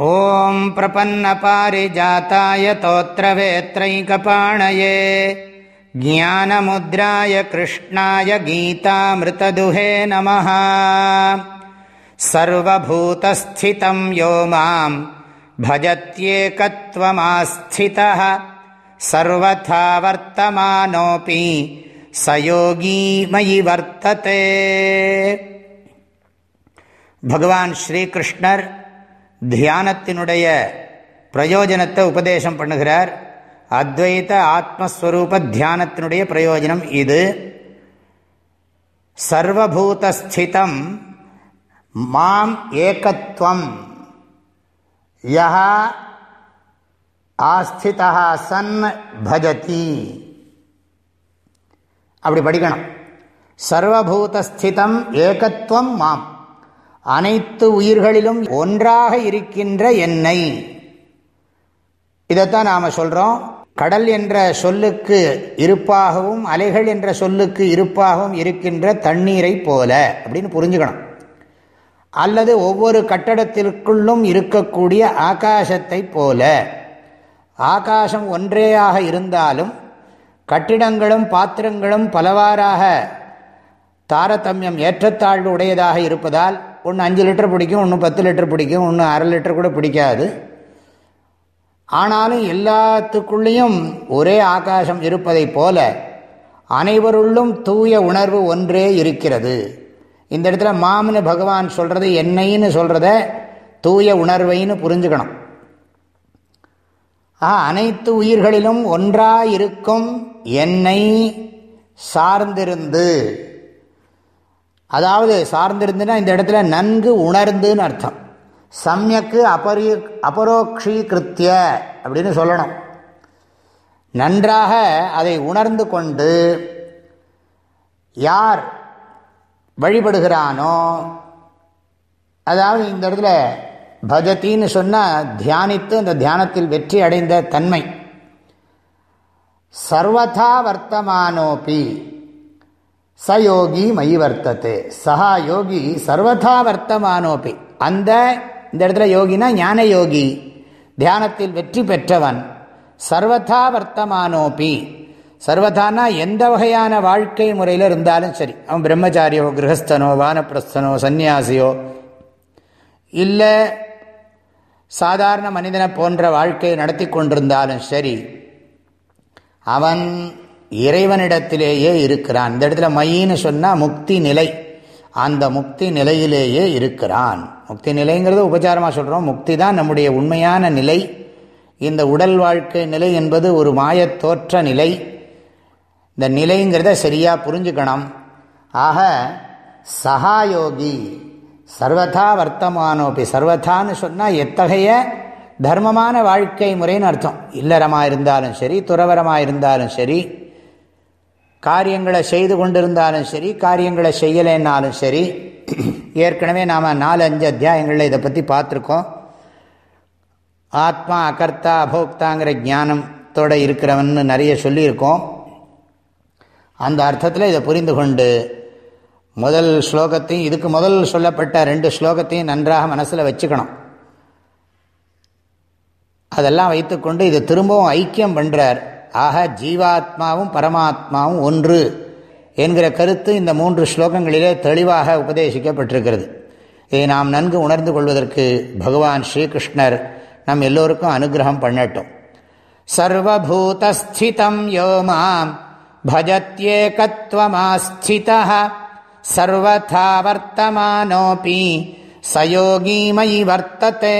ॐ प्रपन्नपारिजाताय तोत्रवेत्रैकपाणये ज्ञानमुद्राय कृष्णाय गीतामृतदुहे नमः सर्वभूतस्थितं यो मां भजत्येकत्वमास्थितः सर्वथा वर्तमानोऽपि स योगी मयि वर्तते भगवान् श्रीकृष्णर् தியானத்தினுடைய பிரயோஜனத்தை உபதேசம் பண்ணுகிறார். அத்வைத ஆத்மஸ்வரூப தியானத்தினுடைய பிரயோஜனம் இது. சர்வபூதஸ்திதம் மாம் ஏகத்துவம் யா ஆஸ்திதா சன் பஜதி. அப்படி படிக்கணும். சர்வபூதஸ்திதம் ஏகத்துவம் மாம். அனைத்து உயிர்களிலும் ஒன்றாக இருக்கின்ற எண்ணெய் இதைத்தான் நாம் சொல்கிறோம் கடல் என்ற சொல்லுக்கு இருப்பாகவும் அலைகள் என்ற சொல்லுக்கு இருப்பாகவும் இருக்கின்ற தண்ணீரை போல அப்படின்னு புரிஞ்சுக்கணும். அல்லது ஒவ்வொரு கட்டடத்திற்குள்ளும் இருக்கக்கூடிய ஆகாசத்தை போல ஆகாசம் ஒன்றேயாக இருந்தாலும் கட்டிடங்களும் பாத்திரங்களும் பலவாறாக தாரதமியம் ஏற்றத்தாழ்வு உடையதாக இருப்பதால் ஒன்று அஞ்சு லிட்டர் பிடிக்கும் ஒன்று பத்து லிட்டர் பிடிக்கும் ஒன்று அரை லிட்டர் கூட பிடிக்காது. ஆனாலும் எல்லாத்துக்குள்ளேயும் ஒரே ஆகாசம் இருப்பதைப் போல அனைவருள்ளும் தூய உணர்வு ஒன்றே இருக்கிறது. இந்த இடத்துல மாமனு பகவான் சொல்கிறது என்னைன்னு சொல்கிறத தூய உணர்வைன்னு புரிஞ்சுக்கணும். ஆ அனைத்து உயிர்களிலும் ஒன்றாயிருக்கும் என்னை சார்ந்திருந்து. அதாவது சார்ந்திருந்துன்னா இந்த இடத்துல நன்கு உணர்ந்துன்னு அர்த்தம். சமயக்கு அபரி அபரோக்ஷீகிருத்திய அப்படின்னு சொல்லணும். நன்றாக அதை உணர்ந்து கொண்டு யார் வழிபடுகிறானோ அதாவது இந்த இடத்துல பஜத்தின்னு சொன்னால் தியானித்து அந்த தியானத்தில் வெற்றி அடைந்த தன்மை. சர்வதா வர்த்தமானோபி. ச யோகி மயி வர்த்தத்தை சஹா யோகி சர்வதா வர்த்தமானோப்பி அந்த இந்த இடத்துல யோகினா ஞான யோகி. தியானத்தில் வெற்றி பெற்றவன். சர்வதா வர்த்தமானோப்பி சர்வதானா எந்த வகையான வாழ்க்கை முறையில் இருந்தாலும் சரி. அவன் பிரம்மச்சாரியோ கிரகஸ்தனோ வானப்பிரஸ்தனோ சந்நியாசியோ இல்லை சாதாரண மனிதனை போன்ற வாழ்க்கையை நடத்தி கொண்டிருந்தாலும் சரி அவன் இறைவனிடத்திலேயே இருக்கிறான். இந்த இடத்துல மையின்னு சொன்னால் முக்தி நிலை. அந்த முக்தி நிலையிலேயே இருக்கிறான். முக்தி நிலைங்கிறது உபச்சாரமாக சொல்கிறோம் முக்தி தான் நம்முடைய உண்மையான நிலை. இந்த உடல் வாழ்க்கை நிலை என்பது ஒரு மாயத்தோற்ற நிலை. இந்த நிலைங்கிறத சரியாக புரிஞ்சுக்கணும். ஆக சகாயோகி சர்வதா வர்த்தமானோபி சர்வதான்னு சொன்னால் எத்தகைய தர்மமான வாழ்க்கை முறைன்னு அர்த்தம். இல்லறமாக இருந்தாலும் சரி துறவரமாக இருந்தாலும் சரி காரியங்களை செய்து கொண்டிருந்தாலும் சரி காரியங்களை செய்யலைன்னாலும் சரி ஏற்கனவே நாம் நாலு அஞ்சு அத்தியாயங்களில் இதை பற்றி பார்த்துருக்கோம். ஆத்மா அகர்த்தா அபோக்தாங்கிற ஞானத்தோடு இருக்கிறவன் நிறைய சொல்லியிருக்கோம். அந்த அர்த்தத்தில் இதை புரிந்து கொண்டு முதல் ஸ்லோகத்தையும் இதுக்கு முதல் சொல்லப்பட்ட ரெண்டு ஸ்லோகத்தையும் நன்றாக மனசில் வச்சுக்கணும். அதெல்லாம் வைத்துக்கொண்டு இதை திரும்பவும் ஐக்கியம் பண்ணுறார் ஆக ஜீவாத்மாவும் பரமாத்மாவும் ஒன்று என்கிற கருத்து இந்த மூன்று ஸ்லோகங்களிலே தெளிவாக உபதேசிக்கப்பட்டிருக்கிறது. இதை நாம் நன்கு உணர்ந்து கொள்வதற்கு பகவான் ஸ்ரீகிருஷ்ணர் நம் எல்லோருக்கும் அனுகிரகம் பண்ணட்டும். சர்வூதஸ்திதம் யோ மாம் பஜத்யேகத்வமாஸ்தித சர்வதா வர்த்தமானோபி சயோகிமயி வர்த்ததே.